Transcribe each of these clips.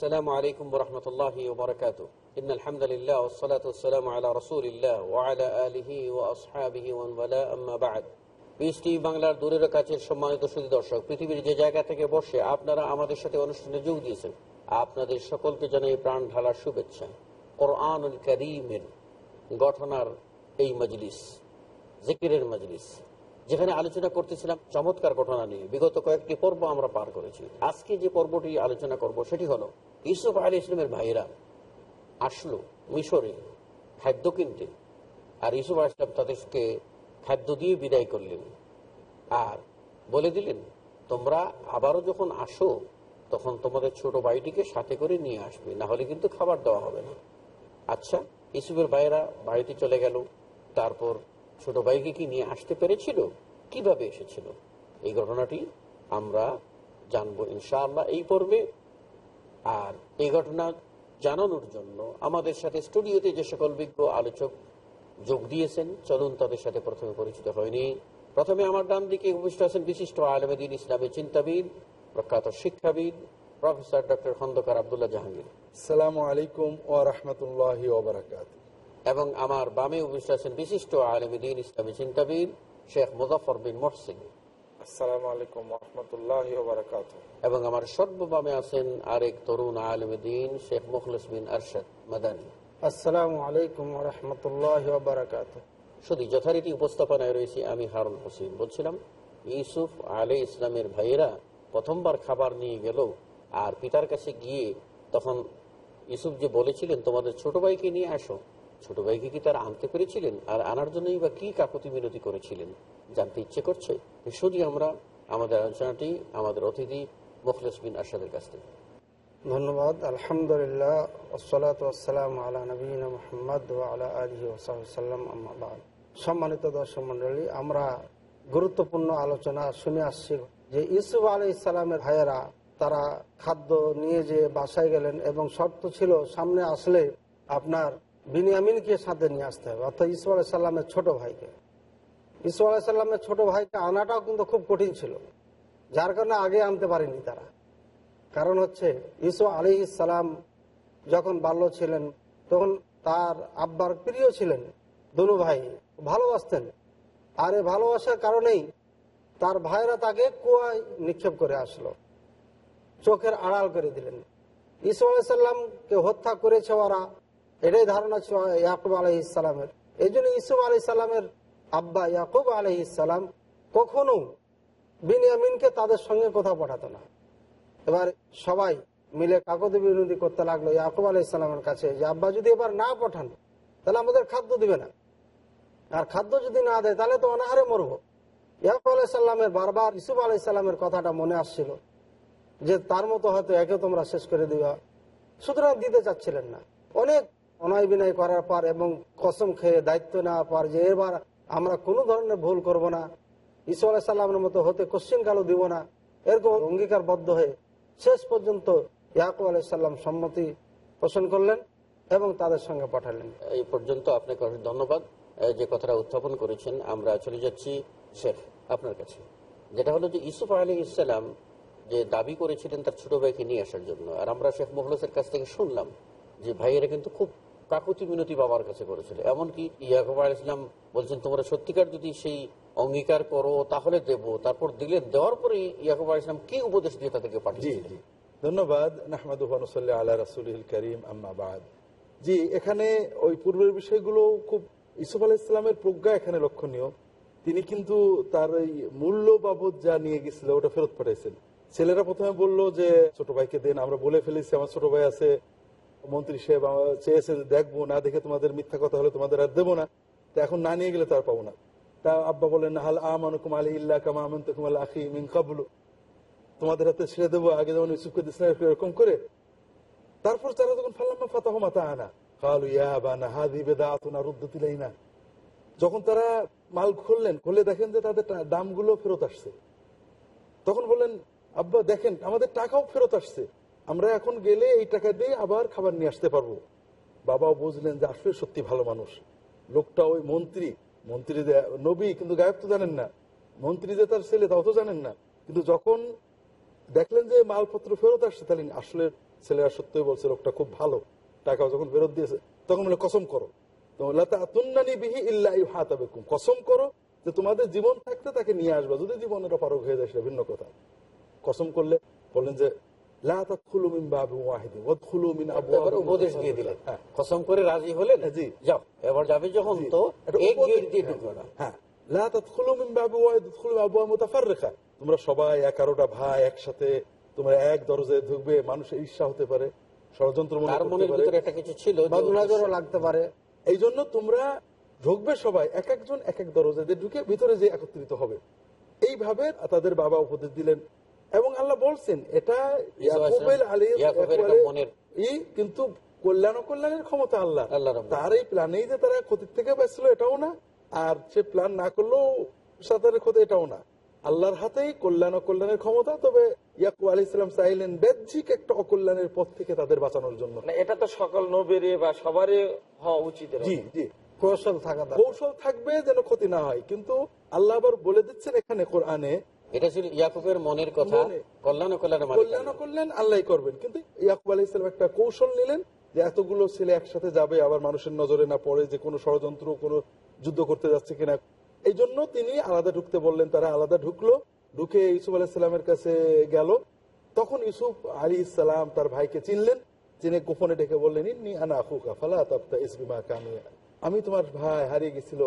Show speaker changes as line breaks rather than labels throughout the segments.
السلام عليكم ورحمة الله وبركاته إن الحمد لله والصلاة والسلام على رسول الله وعلى آله وأصحابه ومن والاه أما بعد PST বাংলার দূরের কাছের সম্মানিত সুদী দর্শক পৃথিবীর যে জায়গা থেকে বসে আপনারা আমাদের সাথে অনুষ্ঠানে যোগ দিয়েছেন আপনাদের সকলকে জানাই প্রাণ ঢালার শুভেচ্ছা কোরআনুল করিমের গঠনার এই মজলিস জিকিরের মজলিস যেখানে আলোচনা করতেছিলাম চমৎকার ঘটনা নিয়ে বিগত কয়েকটি পর্ব আমরা পার করেছি আজকে যে পর্বটি আলোচনা করব সেটি হলো ইউসুফ আলী ইসলামের ভাইরা আসলো মিশরে খাদ্য কিনতে। আর ইউসুফ আলী ইসলাম তাদেরকে খাদ্য দিয়ে বিদায় করলেন। আর বলে দিলেন, তোমরা আবারও যখন আসো, তখন তোমাদের ছোট ভাইটিকে সাথে করে নিয়ে আসবে, না হলে কিন্তু খাবার দেওয়া হবে না। আচ্ছা ইসুফের ভাইয়েরা বাড়িতে চলে গেল। তারপর ছোট ভাইকে কি নিয়ে আসতে পেরেছিল? কীভাবে এসেছিল? এই ঘটনাটি আমরা জানব ইনশাআল্লাহ এই পর্বে। আর এই ঘটনা জানানোর জন্য আমাদের সাথে স্টুডিওতে যে সকল বিজ্ঞ আলোচক যোগ দিয়েছেন চলুন তাদের সাথে প্রথমে পরিচিত হয়নি। প্রথমে আমার ডান দিকে উপস্থিত আছেন বিশিষ্ট আলমদিন ইসলামী চিন্তাবিদ প্রখ্যাত শিক্ষাবিদ প্রফেসর ডক্টর খন্দকার আবদুল্লাহ জাহাঙ্গীর।
সালাম আলাইকুম ও রহমতুল্লাহ
এবং আমার বামে উপস্থিত আছেন বিশিষ্ট আলমদিন ইসলামী চিন্তাবিদ শেখ মুজাফর বিন মোহসিন।
আসসালামু আলাইকুম রহমতুল্লাহ
এবং আমার সর্ববামে আছেন আরেক তরুণ আলমদিন শেখ মুখলিস বিন আরশাদ মাদানী।
আসসালামু আলাইকুম রহমতুল্লাহ বারাকাত
শুধু যথারীতি উপস্থাপনায় রয়েছে আমি হারুন হোসেন। বলছিলাম ইউসুফ আলী ইসলামের ভাইয়েরা প্রথমবার খাবার নিয়ে গেল আর পিতার কাছে গিয়ে তখন ইউসুফ যে বলেছিলেন তোমাদের ছোট ভাইকে নিয়ে আসো। ছোট ভাইকে কি তারা আনতে পেরেছিলেন? আর আনার জন্যই বা কি কাকতি মিনতি করেছিলেন? জানতে ইচ্ছে করছে? শুধু আমরা, আমাদের আলোচনাটি, আমাদের অতিথি মুখলেস বিন আসাদের কাছ থেকে।
ধন্যবাদ। আলহামদুলিল্লাহ আলা নবীন মোহাম্মদ সম্মানিত দর্শক মন্ডলী আমরা গুরুত্বপূর্ণ আলোচনা শুনে আসছি যে ইসুফ আলী ইসলামের ভাইয়েরা, তারা খাদ্য নিয়ে যে বাসায় গেলেন এবং শর্ত ছিল, সামনে আসলে আপনার বিনিয়ামিনকে সাথে নিয়ে আসতে হবে। অর্থাৎ ইসু আলাই সাল্লামের ছোট ভাইকে। ইসু আলাই সাল্লামের ছোট ভাইকে আনাটাও কিন্তু খুব কঠিন ছিল। যার কারণে আগে আনতে পারেনি তারা। কারণ হচ্ছে ইসু আলী ইসালাম যখন বাল্য ছিলেন, তখন তার আব্বার প্রিয় ছিলেন দুনু ভাই। ভালোবাসতেন। আর এই ভালোবাসার কারণেই তার ভাইরা তাকে কুয়ায় নিক্ষেপ করে আসলো। চোখের আড়াল করে দিলেন। ইসু আলাইসাল্লামকে হত্যা করেছে ওরা। এটাই ধারণা ছিল ইয়াকুব আলহ ইসালামের এই জন্য ইসুফ আলি সাল্লামের আব্বা ইয়াকুব আলহ ইসালাম কখনো বিনিয়ামিনকে তাদের সঙ্গে কোথাও পাঠাতো না। এবার সবাই মিলে কাকতি বিনতি করতে লাগল ইয়াকুব ইসলামের কাছে যে, আব্বা, যদি এবার না পাঠান, তাহলে আমাদের খাদ্য দিবে না। আর খাদ্য যদি না দেয়, তাহলে তো অনাহারে মরবো। ইয়াকুব আলাহ সাল্লামের বারবার ইসুফ আলাহ ইসলামের কথাটা মনে আসছিল যে, তার মতো হয়তো একে তোমরা শেষ করে দিবা। সুতরাং দিতে চাচ্ছিলেন না। অনেক অনয় বিনয় করার পর এবং কসম খেয়ে দায়িত্ব নেওয়ার পর যে এবার আমরা কোনো ধরনের ভুল করব না। ইসু আলাহ সাল্লামের মতো হতে কোশ্চিন কালো দিব না। এরকম অঙ্গীকারবদ্ধ হয়ে শেষ পর্যন্ত ইয়াকুব আলাইসাল্লাম সম্মতি পোষণ করলেন এবং তাদের সঙ্গে পাঠালেন।
এই পর্যন্ত আপনাকে অনেক ধন্যবাদ। যে কথাটা উত্থাপন করেছেন, আমরা চলে যাচ্ছি শেখ, আপনার কাছে। যেটা হলো যে ইসুফ আলী ইসলাম যে দাবি করেছিলেন তার ছোট ভাইকে নিয়ে আসার জন্য। আর আমরা শেখ মোহলসের কাছ থেকে শুনলাম যে ভাইয়েরা কিন্তু খুব কাকুতি মিনতি বাবার কাছে করেছিল। এমনকি ইয়াকুব আলী ইসলাম বলছেন তোমরা সত্যিকার যদি সেই অঙ্গীকার করো তাহলে দেব। তারপর দিলে দেওয়ার পরে ইয়াকুব আলী ইসলাম কি উপদেশ দিয়ে তাদেরকে পাঠিয়েছিলেন?
ধন্যবাদ। নাহমাদুল্লাহ আল্লাহ রাসুল করিম আম্মাবাদ জি এখানে ওই পূর্বের বিষয়গুলো খুব ইসুফ আলাহ ইসলামের প্রজ্ঞা এখানে লক্ষণীয়। তিনি কিন্তু তার ওই মূল্য বাবদ যা নিয়ে গেছিল ওটা ফেরত পাঠাইছেন। ছেলেরা প্রথমে বলল যে ছোট ভাইকে দেন আমরা বলে ফেলেছি আমার ছোট ভাই আছে। মন্ত্রী সাহেব চেয়েছে দেখব, না দেখে তোমাদের মিথ্যা কথা হলে তোমাদের আর দেবো না। তা এখন না নিয়ে গেলে তার পাবো না। তা আব্বা বলেন হাল আমানুকুম আলী ইল্লা কামা আমন্তুকুম আল আখি মিন কাবলু তোমাদের হাতে ছেড়ে দেবো, আগে যেমন ইউসুফকে দিস এরকম করে। তারপর তারা তখন ফাল্লাম্মা ফাতাহ মাতা আনা কালু, ইয়া বানা হাদি বেদা আতুনা রুদ্দতিলাইনা যখন তারা মাল খুললেন, খুলে দেখেন যে তাদের দামগুলো ফেরত আসছে। তখন বললেন, আব্বা, দেখেন, আমাদের টাকাও ফেরত আসছে। আমরা এখন গেলে এই টাকা দিয়ে আবার খাবার নিয়ে আসতে পারব। বাবাও বুঝলেন যে আসলে সত্যি ভালো মানুষ। লোকটা ওই মন্ত্রী। মন্ত্রী নবী, কিন্তু গায়ব তো জানেন না। মন্ত্রী যে তার ছেলে, তাও তো জানেন না। কিন্তু যখন দেখলেন যে মালপত্র ফেরত আসছে, তাহলে আসলে ছেলেরা সত্যই বলছে, লোকটা খুব ভালো। টাকা যখন ফেরত দিয়েছে, তখন বলে, কসম করো। কসম করো যে তোমাদের জীবন থাকতে তাকে নিয়ে আসবা। যদি জীবনের অপারক হয়ে যায়, সেটা ভিন্ন কথা। কসম করলে বললেন যে
উপদেশ দিয়ে দিলেন।
হ্যাঁ।
কসম করে রাজি হলেন?
জি।
যাও এবার যাবে যখন তো এক গেট দিয়ে ঢুকলো না।
হ্যাঁ। মুতাফাররিকা। তোমরা সবাই এগারোটা ভাই একসাথে তোমরা এক দরজায় ঢুকবে মানুষের ঈর্ষা হতে পারে ষড়যন্ত্র
ছিল
লাগতে পারে।
এই জন্য তোমরা ঢুকবে সবাই এক একজন এক এক দরজা দিয়ে ঢুকে ভিতরে যে একত্রিত হবে। এইভাবে তাদের বাবা উপদেশ দিলেন। এবং আল্লাহ বলছেন এটা ই কিন্তু কল্যাণ ও কল্যাণের ক্ষমতা আল্লাহ
আল্লাহ
তার এই প্ল্যানেই যে তারা ক্ষতির থেকে বাঁচলো এটাও না। আর সে প্ল্যান না করলেও সাঁতারের ক্ষতি এটাও না। আল্লাহর হাতেই কল্যাণ কল্যাণের ক্ষমতা তবে ইয়াকুব আলী ইসলাম চাইলেন বাহ্যিক একটা অকল্যাণের পথ থেকে তাদের বাঁচানোর জন্য।
মানে এটা তো সকল নবীরই বা সবারই হওয়া উচিত
জি জি।
কৌশল থাকা
কৌশল থাকবে যেন ক্ষতি না হয় কিন্তু আল্লাহ আবার বলে দিচ্ছেন এখানে কোরআনে
এটা ছিল ইয়াকুবের মনের কথা। কল্যাণ
কল্যাণ কল্যাণ আল্লাহ করবেন। কিন্তু ইয়াকুব ইসলাম একটা কৌশল নিলেন যে এতগুলো ছেলে একসাথে যাবে আবার মানুষের নজরে না পড়ে যে কোনো ষড়যন্ত্র কোনো যুদ্ধ করতে যাচ্ছে কিনা। এই জন্য তিনি আলাদা ঢুকতে বললেন তারা আলাদা ঢুকলো ঢুকে ইউসুফ আলাহিসাল্লামের কাছে গেল। তখন ইউসুফ আলী ইসলাম তার ভাইকে চিনলেন চিনে গোপনে ডেকে বললেন ইন্নি আনা আখুকা ফালা তাবতা ইসবিমা কামি আমি তোমার ভাই হারিয়ে গেছিল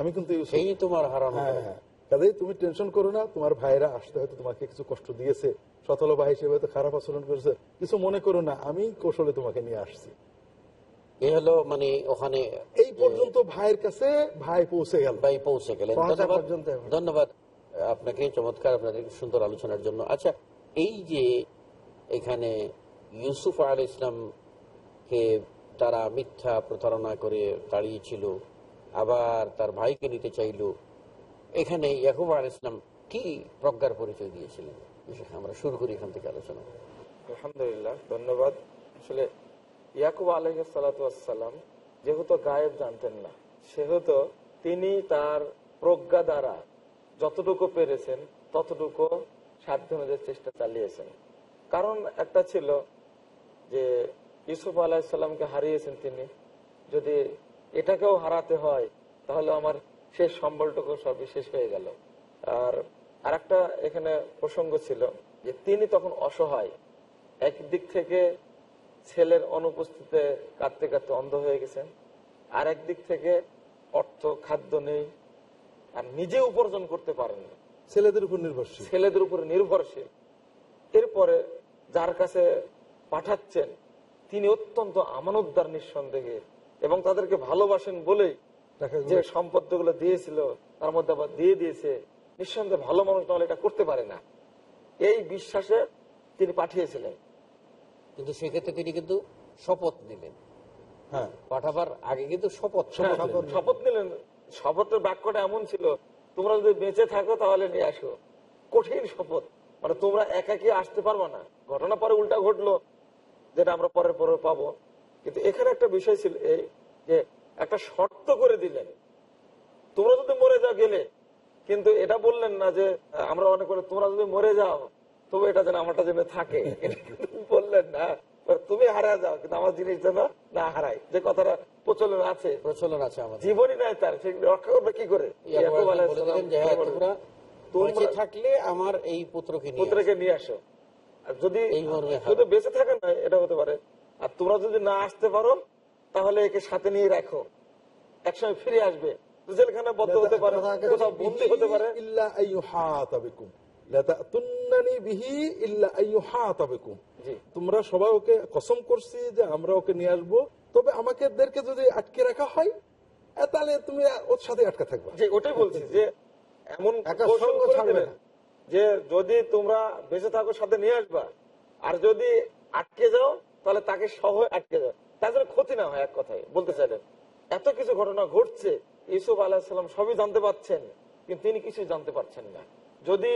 আমি কিন্তু ইউসুফ
তোমার হারানো
হ্যাঁ হ্যাঁ। কাজেই তুমি টেনশন করো না তোমার ভাইরা আসতে হয়তো তোমাকে কিছু কষ্ট দিয়েছে। সতল ভাই হিসেবে হয়তো খারাপ আচরণ করেছে। কিছু মনে করো না আমি কৌশলে তোমাকে নিয়ে আসছি।
হলো মানে ওখানে
এই পর্যন্ত ভাইয়ের কাছে ভাই পৌঁছে গেল।
ভাই পৌঁছে গেলেন। ধন্যবাদ। ধন্যবাদ। আপনাকে চমৎকার আপনাদের সুন্দর আলোচনার জন্য। আচ্ছা এই যে এখানে ইউসুফ আল ইসলামকে তারা মিথ্যা প্রতারণা করে তাড়িয়েছিল আবার তার ভাইকে নিতে চাইল এখানে ইয়াকুব আল ইসলাম কি প্রজ্ঞার পরিচয় দিয়েছিলেন? আমরা শুরু করি এখান থেকে আলোচনা।
আলহামদুলিল্লাহ, ধন্যবাদ। আসলে ইয়াকুব আলহাম যেহেতু গায়েব জানতেন না, সেহেতু তিনি তার প্রজ্ঞা দ্বারা যতটুকু পেরেছেন, ততটুকু সাধ্য অনুযায়ী চেষ্টা চালিয়েছেন। কারণ একটা ছিল যে ইউসুফ আলাহিসাল্লামকে হারিয়েছেন তিনি, যদি এটাকেও হারাতে হয়, তাহলে আমার শেষ সম্বলটুকু সবই শেষ হয়ে গেল। আর আরেকটা এখানে প্রসঙ্গ ছিল যে তিনি তখন অসহায়। একদিক থেকে ছেলের অনুপস্থিতিতে কাঁদতে কাঁদতে অন্ধ হয়ে গেছেন। আর একদিক থেকে অর্থ খাদ্য নেই। আর নিজে উপার্জন করতে পারেননি
ছেলেদের উপর নির্ভরশীল।
ছেলেদের উপর নির্ভরশীল। এরপরে যার কাছে পাঠাচ্ছেন তিনি অত্যন্ত আমানতদার নিঃসন্দেহে এবং তাদেরকে ভালোবাসেন বলেই যে সম্পদগুলো দিয়েছিল তার মধ্যে আবার দিয়ে দিয়েছে। নিঃসন্দেহে ভালো মানুষ নাহলে এটা করতে পারে না। এই বিশ্বাসে তিনি পাঠিয়েছিলেন।
কিন্তু সেক্ষেত্রে তিনি কিন্তু শপথ নিলেন।
হ্যাঁ।
পাঠাবার আগে কিন্তু শপথ
হ্যাঁ,
শপথ
শপথ নিলেন। শপথের বাক্যটা এমন ছিল তোমরা যদি বেঁচে থাকো তাহলে নিয়ে আসো। কঠিন শপথ। মানে তোমরা একাকি আসতে পারবে না? ঘটনা পরে উল্টা ঘটলো যেটা আমরা পরে পরে পাবো। কিন্তু এখানে একটা বিষয় ছিল এই যে একটা শর্ত করে দিলেন। তোমরা যদি মরে যাও গেলে কিন্তু এটা বললেন না যে আমরা অনেক করে তোমরা যদি মরে যাও তবে এটা যেন আমারটা যেন থাকে। বললেন না। তুমি হারা যাও কিন্তু আমার জিনিস যেন না হারাই যে কথাটা প্রচলন আছে।
প্রচলন আছে আমাদের।
জীবনই নাই তার। সে রক্ষা করবে কি করে?
হ্যাঁ তোমরা থাকলে আমার এই পুত্রকে
পুত্রকে নিয়ে আসো। আর যদি শুধু বেঁচে থাকে না এটা হতে পারে। আর তোমরা যদি না আসতে পারো তাহলে একে সাথে নিয়ে রাখো। একসময় ফিরে আসবে। জেলখানা বদ্ধ হতে পারে কোথাও বন্দি হতে পারে।
ইল্লা তোমরা সবাই ওকে কসম করছি যে আমরা ওকে নিয়ে আসব। তবে আমাকে যদি আটকে রাখা হয় তাহলে তুমি ওর সাথে আটকা থাকবা।
ওটাই বলছি যে এমন
ছাড়বে
যে যদি তোমরা বেঁচে থাকো সাথে নিয়ে আসবা। আর যদি আটকে যাও তাহলে তাকে সহ আটকে যাও। তার জন্য ক্ষতি না হয় এক কথায়। বলতে চাইলেন এত কিছু ঘটনা ঘটছে ইউসুফ আলাহিসাল্লাম সবই জানতে পারছেন কিন্তু তিনি কিছুই জানতে পারছেন না। যদি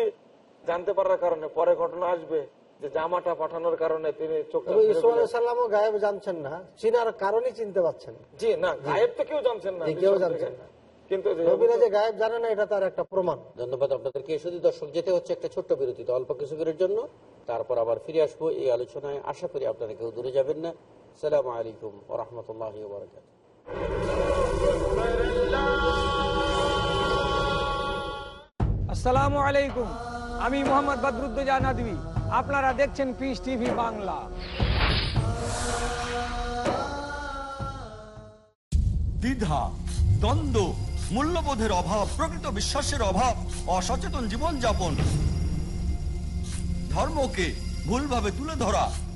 জানতে পারার কারণে পরে ঘটনা আসবে যে জামাটা পাঠানোর কারণে তিনি চোখটা
তবে
ফিরে
ইসু
পেলেন।
আলাইসাল্লামও গায়েব জানছেন না। চিনার কারণই চিনতে পারছেন
জি না গায়েব তো কেউ জানছেন না
কেউ জানছেন না।
কিন্তু যে
গায়েব জানে না এটা তার একটা প্রমাণ।
ধন্যবাদ আপনাদেরকে। শুধু দর্শক যেতে হচ্ছে একটা ছোট্ট বিরতিতে অল্প কিছুক্ষণের জন্য। তারপর আবার ফিরে আসব এই আলোচনায়। আশা করি আপনারা কেউ দূরে যাবেন না। সালাম আলাইকুম ও বরকাত
আসসালামু আলাইকুম। আমি মোহাম্মদ বদরুদ্দোজা নদী আপনারা দেখছেন পিস টিভি বাংলা।
দ্বিধা দ্বন্দ্ব মূল্যবোধের অভাব প্রকৃত বিশ্বাসের অভাব অসচেতন জীবনযাপন ধর্মকে ভুলভাবে তুলে ধরা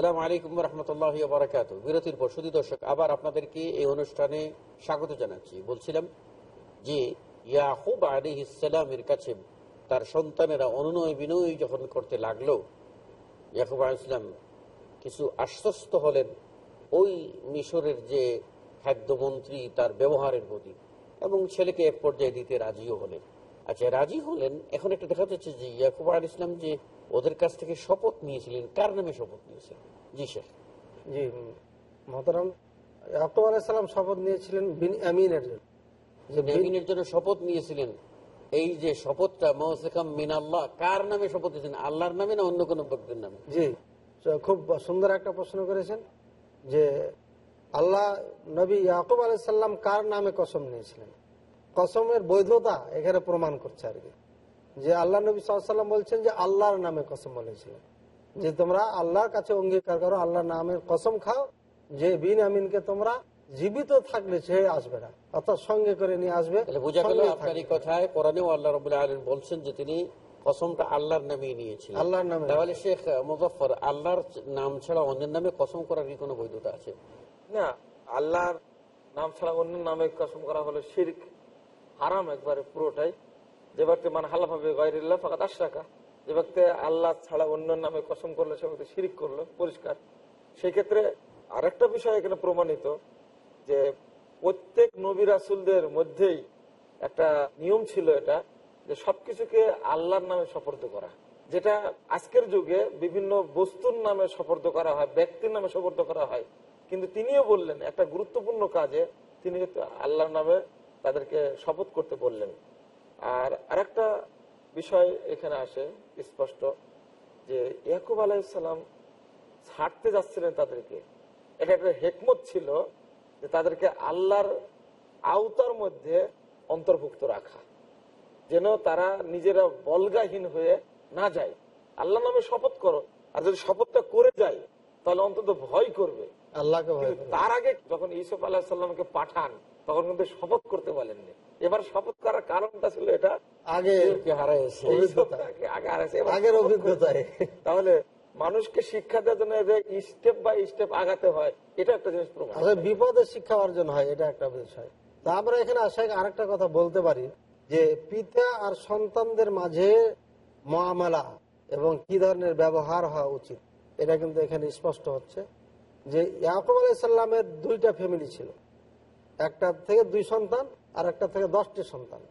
সালাম আলাইকুম রহমতুল্লাহ বারাকাত বিরতির পর শুধু দর্শক, আবার আপনাদেরকে এই অনুষ্ঠানে স্বাগত জানাচ্ছি। বলছিলাম যে, ইয়াকুব আলী ইসলামের কাছে তার সন্তানেরা অনুনয় বিনয় যখন করতে লাগল, ইয়াকুব আলী ইসলাম কিছু আশ্বস্ত হলেন ওই মিশরের যে খাদ্যমন্ত্রী তার ব্যবহারের প্রতি এবং ছেলেকে এক পর্যায়ে দিতে রাজিও হলেন। আচ্ছা রাজি হলেন এখন একটা দেখা যাচ্ছে যে ইয়াকুব আল ইসলাম যে ওদের কাছ থেকে শপথ নিয়েছিলেন কার নামে শপথ নিয়েছিলেন জি স্যার।
জি মহতরাম ইয়াকুব আলাইসাল্লাম শপথ নিয়েছিলেন বিন আমিনের জন্য। যে বিন-
বেনিনের জন্য শপথ নিয়েছিলেন এই যে শপথটা মৌসেকাম মিন আল্লাহ কার নামে শপথ নিয়েছেন? আল্লাহর নামে না অন্য কোনো ব্যক্তির নামে?
জি খুব সুন্দর একটা প্রশ্ন করেছেন যে আল্লাহ নবী ইয়াকুব আলাইসাল্লাম কার নামে কসম নিয়েছিলেন? কসমের বৈধতা এখানে প্রমাণ করছে আর কি। যে আল্লাহ নবী সাল্লাম বলছেন যে আল্লাহর নামে কসম বলেছিলেন যে তোমরা আল্লাহর কাছে অঙ্গীকার করো আল্লাহর নামের কসম খাও যে বিন আমিনকে তোমরা জীবিত থাকলে সে আসবে না অর্থাৎ সঙ্গে করে নিয়ে আসবে
বোঝা গেল আপনার এই কথায় কোরআনেও আল্লাহ আলম বলছেন যে তিনি কসমটা আল্লাহর নামে নিয়েছিলেন।
আল্লাহর নামে।
তাহলে শেখ মুজফর আল্লাহর নাম ছাড়া অন্যের নামে কসম করার কি কোনো বৈধতা আছে?
না আল্লাহর নাম ছাড়া অন্য নামে কসম করা হলো শিরক। হারাম একবারে পুরোটাই। যে ব্যক্তি মানে হালাভাবে গয়রিল্লাহ ফাঁকা আশ টাকা যে ব্যক্তি আল্লাহ ছাড়া অন্য নামে কসম করল, সে ব্যক্তি শিরিক করল, পরিষ্কার। সেই ক্ষেত্রে আরেকটা বিষয় এখানে প্রমাণিত, যে প্রত্যেক নবী রাসুলদের মধ্যেই একটা নিয়ম ছিল এটা, যে সবকিছুকে আল্লাহর নামে সফর্দ করা। যেটা আজকের যুগে বিভিন্ন বস্তুর নামে সফর্দ করা হয়, ব্যক্তির নামে সফর্দ করা হয়। কিন্তু তিনিও বললেন, একটা গুরুত্বপূর্ণ কাজে তিনি আল্লাহর নামে তাদেরকে শপথ করতে বললেন। আর আরেকটা বিষয় এখানে আসে, স্পষ্ট, যে ইয়াকুব আলাইসাল্লাম ছাড়তে যাচ্ছিলেন তাদেরকে। এটা একটা হেকমত ছিল যে তাদেরকে আল্লাহর আওতার মধ্যে অন্তর্ভুক্ত রাখা, যেন তারা নিজেরা বলগাহীন হয়ে না যায়। আল্লাহ নামে শপথ করো, আর যদি শপথটা করে যায়, তাহলে অন্তত ভয় করবে।
আল্লাহকে।
তার আগে যখন ইসুফ আল্লাহ সাল্লামকে পাঠান তখন কিন্তু শপথ করতে বলেননি। এবার শপথ করার কারণটা ছিল এটা
আগে আগের অভিজ্ঞতায়।
তাহলে মানুষকে শিক্ষা দেওয়ার জন্য স্টেপ বাই স্টেপ আগাতে হয় এটা একটা জিনিস প্রমাণ।
বিপদের শিক্ষা অর্জন হয় এটা একটা বিষয়। তা আমরা এখানে আশা আরেকটা কথা বলতে পারি যে পিতা আর সন্তানদের মাঝে মহামেলা এবং কি ধরনের ব্যবহার হওয়া উচিত এটা কিন্তু এখানে স্পষ্ট হচ্ছে। যে ইয়াকুব আলাইসাল্লামের দুইটা ফ্যামিলি ছিল। একটা থেকে দুই সন্তান আর একটা থেকে দশটি সন্তান।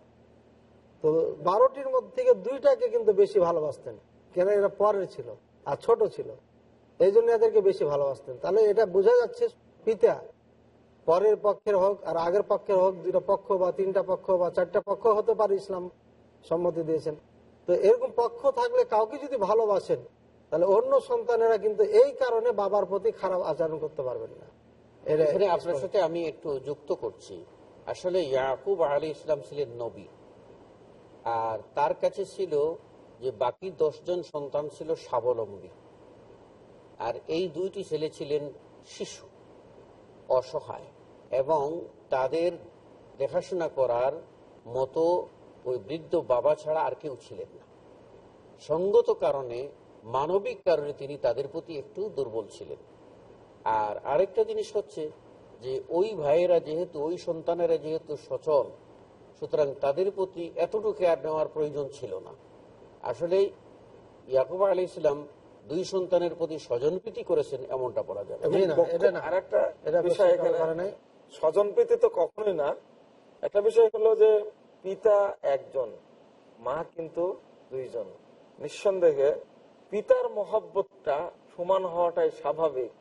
তো বারোটির মধ্যে থেকে দুইটাকে কিন্তু বেশি ভালোবাসতেন। কেন এরা পরের ছিল আর ছোট ছিল। এই জন্য এদেরকে বেশি ভালোবাসতেন। তাহলে এটা বোঝা যাচ্ছে পিতা পরের পক্ষের হোক আর আগের পক্ষের হোক, দুইটা পক্ষ বা তিনটা পক্ষ বা চারটা পক্ষ হতে পারে, ইসলাম সম্মতি দিয়েছেন। তো এরকম পক্ষ থাকলে কাউকে যদি ভালোবাসেন তাহলে অন্য সন্তানেরা কিন্তু এই কারণে বাবার প্রতি খারাপ আচরণ করতে পারবেন না।
এখানে আপনার সাথে আমি একটু যুক্ত করছি। আসলে ইয়াকুব আলী ইসলাম ছিলেন নবী। আর তার কাছে ছিল যে বাকি দশজন সন্তান ছিল স্বাবলম্বী। আর এই দুইটি ছেলে ছিলেন শিশু অসহায়। এবং তাদের দেখাশোনা করার মতো ওই বৃদ্ধ বাবা ছাড়া আর কেউ ছিলেন না। সঙ্গত কারণে মানবিক কারণে তিনি তাদের প্রতি একটু দুর্বল ছিলেন আর আরেকটা জিনিস হচ্ছে যে ওই ভাইয়েরা যেহেতু ওই সন্তানেরা যেহেতু সচল সুতরাং তাদের প্রতি এতটুকু কেয়ার নেওয়ার প্রয়োজন ছিল না আসলে ইয়াকুব আলী ইসলাম দুই সন্তানের প্রতি স্বজনপ্রীতি করেছেন এমনটা বলা যাবে।
আর একটা বিষয় এখানে। স্বজন প্রীতি তো কখনোই না একটা বিষয় হলো যে পিতা একজন মা কিন্তু দুইজন নিঃসন্দেহে পিতার মহব্বতটা সমান হওয়াটাই স্বাভাবিক,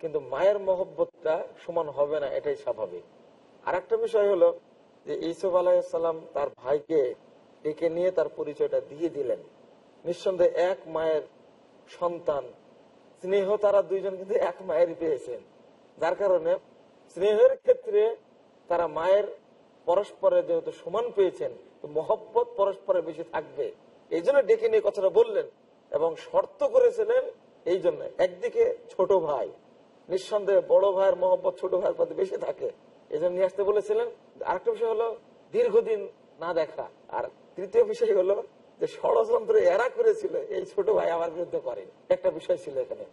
কিন্তু মায়ের মহব্বতটা সমান হবে না, এটাই স্বাভাবিক। আর একটা বিষয় হলো যে ইসুফ আলাইসাল্লাম তার ভাইকে ডেকে নিয়ে তার পরিচয়টা দিয়ে দিলেন। নিঃসন্দেহে এক মায়ের সন্তান, স্নেহ তারা দুইজন কিন্তু এক মায়েরই পেয়েছেন। যার কারণে স্নেহের ক্ষেত্রে তারা মায়ের পরস্পরের যেহেতু সমান পেয়েছেন, তো মহব্বত পরস্পরের বেশি থাকবে। এই জন্য ডেকে নিয়ে কথাটা বললেন। এবং শর্ত করেছিলেন এই জন্য। একদিকে ছোট ভাই, নিঃসন্দেহে বড় ভাইয়ের মহব্বত ছোট ভাইয়ের প্রতি বেশি থাকে এই জন্য নিয়ে আসতে বলেছিলেন। আরেকটা বিষয় হলো, দীর্ঘদিন না দেখা। আর তৃতীয় বিষয় হলো যে ষড়যন্ত্র এরা করেছিল, এই ছোট ভাই আমার বিরুদ্ধে করে একটা বিষয় ছিল এখানে।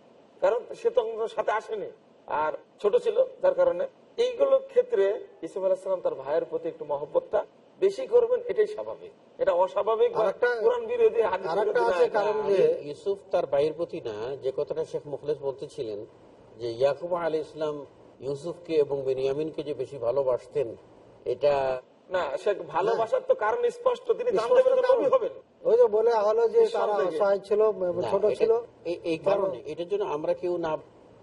কারণ সে তো সাথে আসেনি। আর ছোট ছিল, যার কারণে এইগুলো ক্ষেত্রে ইসুফ আলাহিসাম তার ভাইয়ের প্রতি একটু মহব্বতটা বেশি করবেন এটাই স্বাভাবিক। এটা অস্বাভাবিক কোরআন বিরোধী
কারণ যে-
ইউসুফ তার ভাইয়ের প্রতি না যে কথাটা শেখ মুখলেস বলতেছিলেন যে ইয়াকুব আলী ইসলাম ইউসুফকে এবং বেনিয়ামিনকে যে বেশি ভালোবাসতেন এটা
না সে ভালোবাসার তো কারণ স্পষ্ট তিনি হবেন
ওই যে বলে হলো যে তারা অসহায় ছিল ছোট ছিল।
এই কারণে এটার জন্য আমরা কেউ না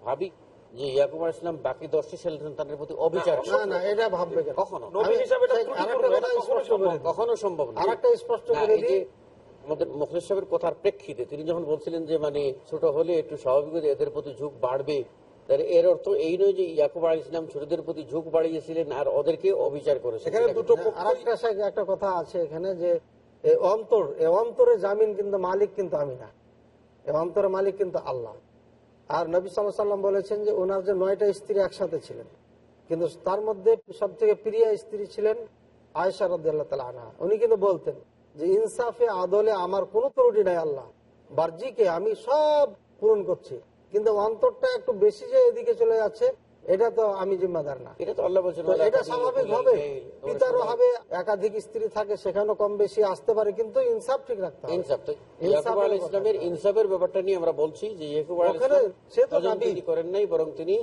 ভাবি। যে ইয়াকুব আলী ইসলাম বাকি দশটি ছেলে সন্তানের প্রতি অবিচার।
না না এটা ভাববে কেন?
কখনো।
নবী হিসাবে এটা কখনো
স্পষ্ট
সম্ভব
করে
না।
কখনো সম্ভব না।
আরেকটা স্পষ্ট করে দিই।
আমাদের মুখলেস সাহেবের কথার প্রেক্ষিতে তিনি যখন বলছিলেন যে মানে ছোট হলে একটু স্বাভাবিক এদের প্রতি ঝুঁক বাড়বে তাহলে এর অর্থ এই নয় যে ইয়াকুব আলী ইসলাম ছোটদের প্রতি ঝুঁক বাড়িয়েছিলেন আর ওদেরকে অবিচার করেছেন
এখানে দুটো
একটা কথা আছে এখানে যে অন্তর এই অন্তরের জামিন কিন্তু মালিক কিন্তু আমি না। এই অন্তরের মালিক কিন্তু আল্লাহ। আর নবী সাল্লাম বলেছেন যে ওনার যে নয়টা স্ত্রী একসাথে ছিলেন। কিন্তু তার মধ্যে সব থেকে প্রিয় স্ত্রী ছিলেন আয়সা রদ্দাল্লাহ তালা আনহা। উনি কিন্তু বলতেন যে, ইনসাফে, আদলে আমার কোনো ত্রুটি নাই আল্লাহ। বার্জিকে আমি সব পূরণ করছি। কিন্তু অন্তরটা একটু বেশি যে এদিকে চলে যাচ্ছে এটা তো আমি জিম্মাদার না।
এটা তো আল্লাহ বলছেন
এটা স্বাভাবিক হবে। পিতারও হবে একাধিক স্ত্রী থাকে সেখানেও কম বেশি আসতে পারে কিন্তু ইনসাফ ঠিক রাখতে হবে।
ইনসাফ ইয়াকুব ইসলামের ইনসাফের ব্যাপারটা নিয়ে আমরা বলছি যে ইয়াকুব ইসলাম
সে তো।
প্রীতি করেন নাই বরং তিনি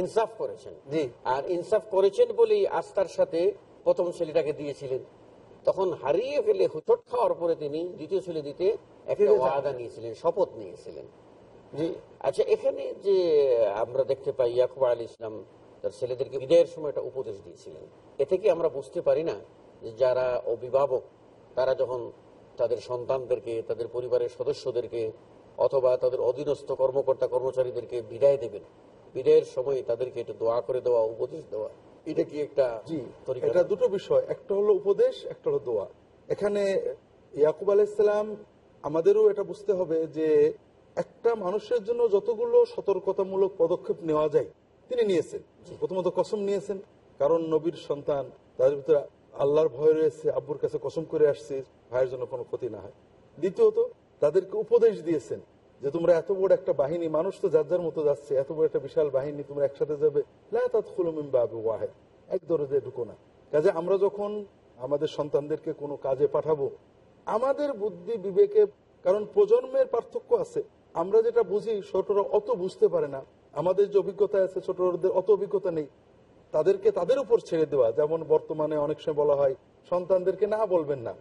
ইনসাফ করেছেন।
জি।
আর ইনসাফ করেছেন বলেই আস্থার সাথে প্রথম ছেলেটাকে দিয়েছিলেন। তখন হারিয়ে ফেলে হুচট খাওয়ার পরে তিনি দ্বিতীয় ছেলে দিতে একটা ওয়াদা নিয়েছিলেন শপথ নিয়েছিলেন।
জি
আচ্ছা এখানে যে আমরা দেখতে পাই ইয়াকুব আলী ইসলাম তার ছেলেদেরকে বিদায়ের সময় একটা উপদেশ দিয়েছিলেন। এ থেকে আমরা বুঝতে পারি না যে যারা অভিভাবক তারা যখন তাদের সন্তানদেরকে তাদের পরিবারের সদস্যদেরকে অথবা তাদের অধীনস্থ কর্মকর্তা কর্মচারীদেরকে বিদায় দেবেন বিদায়ের সময় তাদেরকে একটু দোয়া করে দেওয়া উপদেশ দেওয়া এটা কি একটা
জি
তরিকা?
এটা দুটো বিষয়। একটা হলো উপদেশ একটা হলো দোয়া। এখানে ইয়াকুব আলাইসালাম আমাদেরও এটা বুঝতে হবে যে একটা মানুষের জন্য যতগুলো সতর্কতামূলক পদক্ষেপ নেওয়া যায়, তিনি নিয়েছেন। প্রথমত কসম নিয়েছেন, কারণ নবীর সন্তান তাদের ভিতরে আল্লাহর ভয় রয়েছে, আব্বুর কাছে কসম করে আসছে, ভাইয়ের জন্য কোনো ক্ষতি না হয়। দ্বিতীয়ত, তাদেরকে উপদেশ দিয়েছেন যে তোমরা এত বড় একটা বাহিনী, মানুষ তো যার যার মতো যাচ্ছে, এত বড় একটা বিশাল বাহিনী, তোমরা একসাথে যাবে। ওয়াহেদ, এক দরজে ঢুকো না। কাজে আমরা যখন আমাদের সন্তানদেরকে কোনো কাজে পাঠাবো, আমাদের বুদ্ধি বিবেকে, কারণ প্রজন্মের পার্থক্য আছে আমরা যেটা বুঝি ছোটরা অত বুঝতে পারে না। আমাদের যে অভিজ্ঞতা আছে ছোটদের অত অভিজ্ঞতা নেই। তাদেরকে তাদের উপর ছেড়ে দেওয়া যেমন বর্তমানে অনেক সময় বলা হয় সন্তানদেরকে না বলবেন না।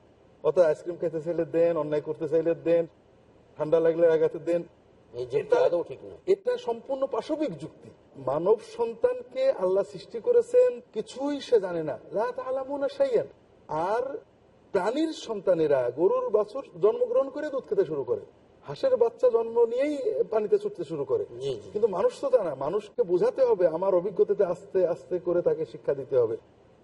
অত আইসক্রিম খেতে চাইলে দেন অন্যায় করতে চাইলে দেন ঠান্ডা লাগলে লাগাতে দেন। এটা- সম্পূর্ণ পাশবিক যুক্তি। মানব সন্তানকে আল্লাহ সৃষ্টি করেছেন কিছুই সে জানে না। আর প্রাণীর সন্তানেরা গরুর বাছুর জন্মগ্রহণ করে দুধ খেতে শুরু করে। হাঁসের বাচ্চা জন্ম নিয়েই পানিতে ছুটতে শুরু করে। কিন্তু মানুষ তো তা না মানুষকে বোঝাতে হবে আমার অভিজ্ঞতাতে আস্তে আস্তে করে তাকে শিক্ষা দিতে হবে।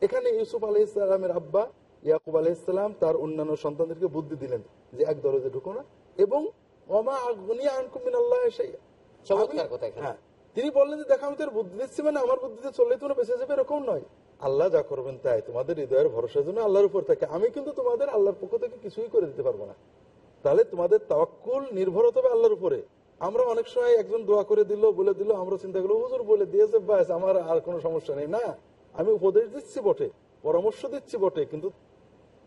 এখানে ইউসুফ আলহ ইসলামের আব্বা ইয়াকুব আলহ ইসলাম তার অন্যান্য সন্তানদেরকে বুদ্ধি দিলেন যে এক দরজে ঢুকো না এবং অমা আগুনিয়া আনকুমিন আল্লাহ। হ্যাঁ তিনি বললেন যে দেখা আমি তোর বুদ্ধি দিচ্ছি মানে আমার বুদ্ধিতে চললে তোমরা বেঁচে যাবে এরকম নয়। আল্লাহ যা করবেন তাই তোমাদের হৃদয়ের ভরসার জন্য আল্লাহর উপর থাকে। আমি কিন্তু তোমাদের আল্লাহর পক্ষ থেকে কিছুই করে দিতে পারব না। তাহলে তোমাদের তাওয়াক্কুল নির্ভর হতে হবে আল্লাহর উপরে। আমরা অনেক সময় একজন দোয়া করে দিল বলে দিল আমরা চিন্তা করল হুজুর বলে দিয়েছে ব্যাস আমার আর কোনো সমস্যা নেই। না আমি উপদেশ দিচ্ছি বটে পরামর্শ দিচ্ছি বটে কিন্তু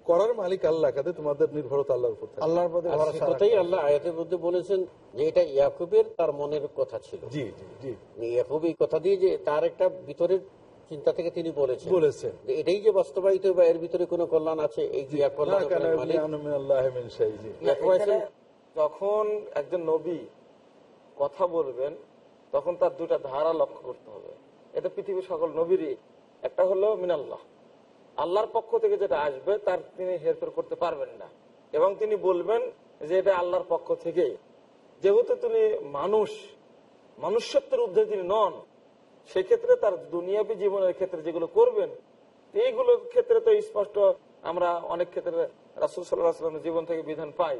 করার মালিক আল্লাহ কাজে তোমাদের নির্ভরতা আল্লাহর উপর।
আল্লাহর প্রতি
কথাই আল্লাহ আয়াতের মধ্যে বলেছেন যে এটা ইয়াকুবের তার মনের কথা ছিল।
জি জি জি।
ইয়াকুব এই কথা দিয়ে যে তার একটা ভিতরের চিন্তা থেকে তিনি বলেছেন।
বলেছেন।
এটাই যে বাস্তবায়িত বা এর ভিতরে কোনো কল্যাণ আছে এই যে
মিন
যখন একজন নবী কথা বলবেন তখন তার দুটা ধারা লক্ষ্য করতে হবে। এটা পৃথিবীর সকল নবীরই। একটা হলো মিনাল্লাহ। আল্লাহর পক্ষ থেকে যেটা আসবে তার তিনি হেরফের করতে পারবেন না। এবং তিনি বলবেন যে এটা আল্লাহর পক্ষ থেকে যেহেতু তিনি মানুষ মনুষ্যত্বের ঊর্ধ্বে তিনি নন সেক্ষেত্রে তার দুনিয়াবী জীবনের ক্ষেত্রে যেগুলো করবেন এইগুলোর ক্ষেত্রে তো স্পষ্ট আমরা অনেক ক্ষেত্রে রাসুল সাল্লাহ জীবন থেকে বিধান পাই।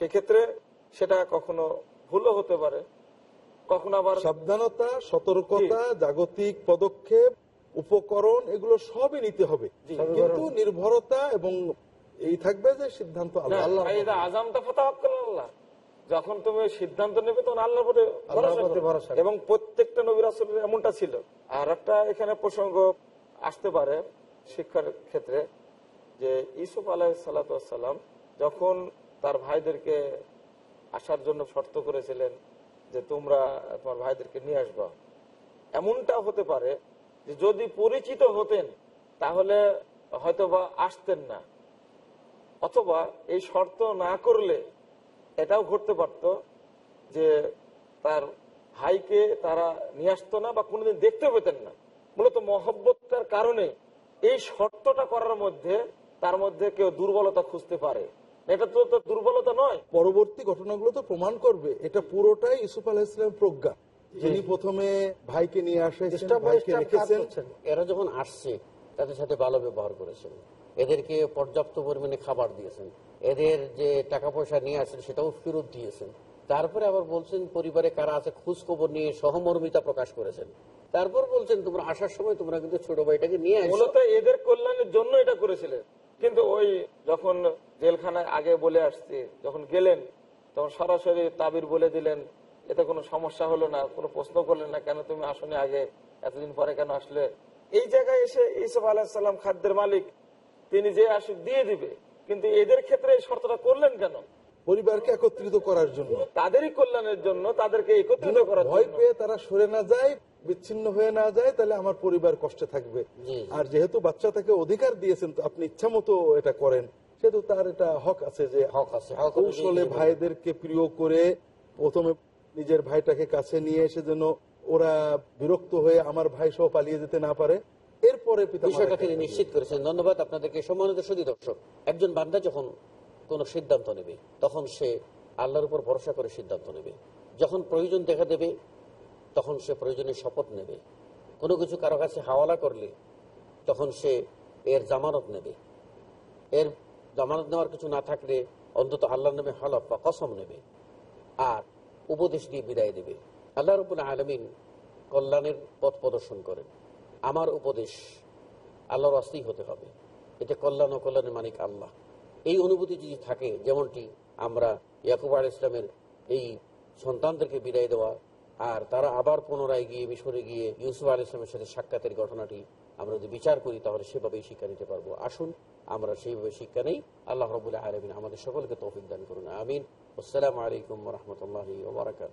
সেক্ষেত্রে সেটা কখনো ভুলও হতে পারে। কখনো আবার
সাবধানতা সতর্কতা জাগতিক পদক্ষেপ উপকরণ এগুলো সবই নিতে হবে। কিন্তু নির্ভরতা এবং এই থাকবে যে সিদ্ধান্ত আল্লাহ
আজামটা ফতাওয়াক্কাল আল্লাহ। যখন তুমি সিদ্ধান্ত নেবে তখন আল্লাহর
প্রতি ভরসা
এবং প্রত্যেকটা নবী রাসূলের এমনটা ছিল। আর একটা এখানে প্রসঙ্গ আসতে পারে শিক্ষার ক্ষেত্রে যে ইসুফ আলাহ সাল্লাম যখন তার ভাইদেরকে আসার জন্য শর্ত করেছিলেন যে তোমরা তোমার ভাইদেরকে নিয়ে আসবা এমনটা হতে পারে যে যদি পরিচিত হতেন তাহলে হয়তো বা আসতেন না। অথবা এই শর্ত না করলে এটাও ঘটতে পারত যে তার ভাইকে তারা নিয়ে আসতো না বা কোনোদিন দেখতে পেতেন না। মূলত মহব্বতটার কারণে এই শর্তটা করার মধ্যে তার মধ্যে কেউ দুর্বলতা খুঁজতে পারে। এটা তো দুর্বলতা নয়।
পরবর্তী ঘটনাগুলো তো প্রমাণ করবে। এটা পুরোটাই ইসুফ আলাহ ইসলাম প্রজ্ঞা। যিনি প্রথমে ভাইকে নিয়ে
করছেন।
এরা যখন আসছে তাদের সাথে ভালো ব্যবহার করেছেন। এদেরকে পর্যাপ্ত পরিমাণে খাবার দিয়েছেন। এদের যে টাকা পয়সা নিয়ে আসেন, সেটাও ফেরত দিয়েছেন। তারপরে আবার বলছেন, পরিবারে কারা আছে খোঁজ খবর নিয়ে সহমর্মিতা প্রকাশ করেছেন। তারপর বলছেন, তোমরা আসার সময় তোমরা কিন্তু ছোট ভাইটাকে নিয়ে আসো
এদের কল্যাণের জন্য এটা করেছিলেন। কিন্তু ওই যখন জেলখানায় আগে বলে আসছে, যখন গেলেন, তখন সরাসরি তাবির বলে দিলেন, এতে কোনো সমস্যা হলো না, কোনো প্রশ্ন করলেন না, কেন তুমি আসনি আগে? এতদিন পরে কেন আসলে? এই জায়গায় এসে ইসুফ আলাহিসাল্লাম খাদ্যের মালিক তিনি যে আসুক দিয়ে দিবে কিন্তু এদের ক্ষেত্রে এই শর্তটা করলেন কেন?
পরিবারকে একত্রিত করার জন্য।
তাদেরই কল্যাণের জন্য তাদেরকে একত্রিত করার
ভয় পেয়ে তারা সরে না যায় বিচ্ছিন্ন হয়ে না যায় তাহলে আমার পরিবার কষ্টে থাকবে। আর যেহেতু বাচ্চা তাকে অধিকার দিয়েছেন তো আপনি ইচ্ছা মতো এটা করেন। সেহেতু তার এটা হক আছে যে
হক আছে,
কৌশলে ভাইদেরকে প্রিয় করে প্রথমে নিজের ভাইটাকে কাছে নিয়ে এসে যেন ওরা বিরক্ত হয়ে আমার ভাই সহ পালিয়ে যেতে না পারে। এরপরে পিতা
বিষয়টা তিনি নিশ্চিত করেছেন। ধন্যবাদ আপনাদেরকে। সম্মানিত সুদী দর্শক একজন বান্দা যখন কোনো সিদ্ধান্ত নেবে তখন সে আল্লাহর উপর ভরসা করে সিদ্ধান্ত নেবে। যখন প্রয়োজন দেখা দেবে তখন সে প্রয়োজনে শপথ নেবে। কোনো কিছু কারও কাছে হাওয়ালা করলে তখন সে এর জামানত নেবে। এর জামানত নেওয়ার কিছু না থাকলে অন্তত আল্লাহর নামে হলফ বা কসম নেবে আর উপদেশ দিয়ে বিদায় দেবে। আল্লাহ রবুল আলমিন কল্যাণের পথ প্রদর্শন করেন। আমার উপদেশ আল্লাহর আস্তেই হতে হবে। এতে কল্যাণ ও কল্যাণের মালিক আল্লাহ। এই অনুভূতি যদি থাকে, যেমনটি আমরা ইয়াকুব আল ইসলামের এই সন্তানদেরকে বিদায় দেওয়া, আর তারা আবার পুনরায় গিয়ে মিশরে গিয়ে ইউসুফ আল ইসলামের সাথে সাক্ষাতের ঘটনাটি আমরা যদি বিচার করি, তাহলে সেভাবেই শিক্ষা নিতে পারব। আসুন, আমরা সেইভাবে শিক্ষা নেই। আল্লাহ রবুল্লাহ আলমিন আমাদের সকলকে তৌফিক দান করুন। আমিন। আসসালামু আলাইকুম রহমতুল্লাহ ওবরাকাত